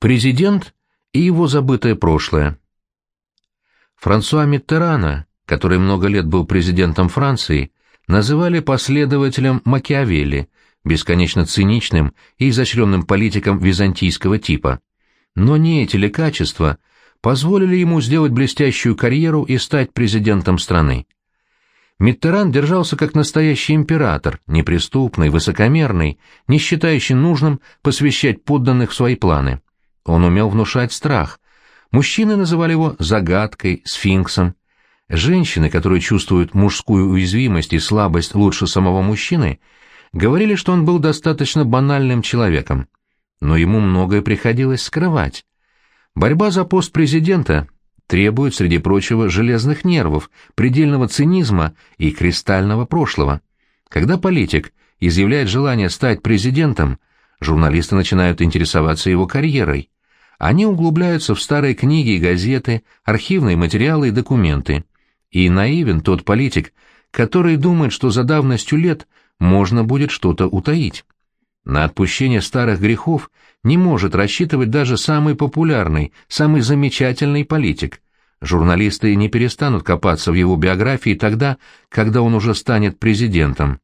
Президент и его забытое прошлое. Франсуа Миттерана, который много лет был президентом Франции, называли последователем Макиавелли, бесконечно циничным и изощренным политиком византийского типа. Но не эти ли качества позволили ему сделать блестящую карьеру и стать президентом страны? Миттеран держался как настоящий император, неприступный, высокомерный, не считающий нужным посвящать подданных в свои планы. Он умел внушать страх. Мужчины называли его загадкой, сфинксом. Женщины, которые чувствуют мужскую уязвимость и слабость лучше самого мужчины, говорили, что он был достаточно банальным человеком. Но ему многое приходилось скрывать. Борьба за пост президента требует, среди прочего, железных нервов, предельного цинизма и кристального прошлого. Когда политик изъявляет желание стать президентом, журналисты начинают интересоваться его карьерой. Они углубляются в старые книги и газеты, архивные материалы и документы. И наивен тот политик, который думает, что за давностью лет можно будет что-то утаить. На отпущение старых грехов не может рассчитывать даже самый популярный, самый замечательный политик. Журналисты не перестанут копаться в его биографии тогда, когда он уже станет президентом.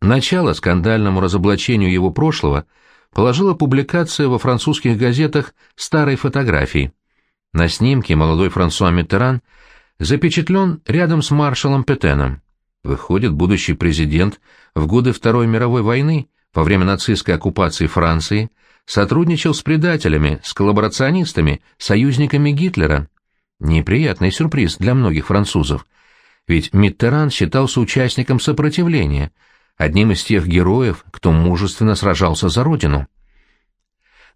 Начало скандальному разоблачению его прошлого положила публикация во французских газетах старой фотографии. На снимке молодой Франсуа Миттеран запечатлен рядом с маршалом Петеном. Выходит, будущий президент в годы Второй мировой войны, во время нацистской оккупации Франции, сотрудничал с предателями, с коллаборационистами, союзниками Гитлера. Неприятный сюрприз для многих французов. Ведь Миттеран считался участником сопротивления, одним из тех героев, кто мужественно сражался за родину.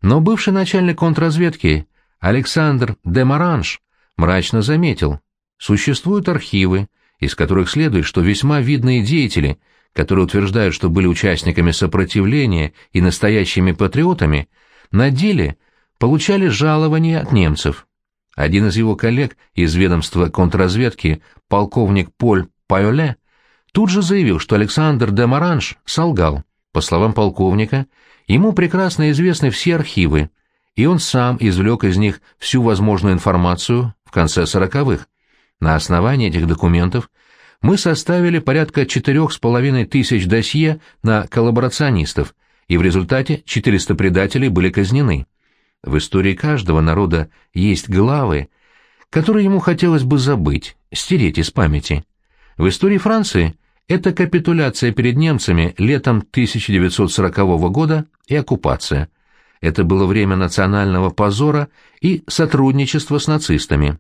Но бывший начальник контрразведки Александр де Маранж мрачно заметил, существуют архивы, из которых следует, что весьма видные деятели, которые утверждают, что были участниками сопротивления и настоящими патриотами, на деле получали жалования от немцев. Один из его коллег из ведомства контрразведки, полковник Поль Пайоле, тут же заявил, что Александр де Маранж солгал. По словам полковника, ему прекрасно известны все архивы, и он сам извлек из них всю возможную информацию в конце сороковых. На основании этих документов мы составили порядка четырех с половиной тысяч досье на коллаборационистов, и в результате 400 предателей были казнены. В истории каждого народа есть главы, которые ему хотелось бы забыть, стереть из памяти. В истории Франции это капитуляция перед немцами летом 1940 года и оккупация. Это было время национального позора и сотрудничества с нацистами.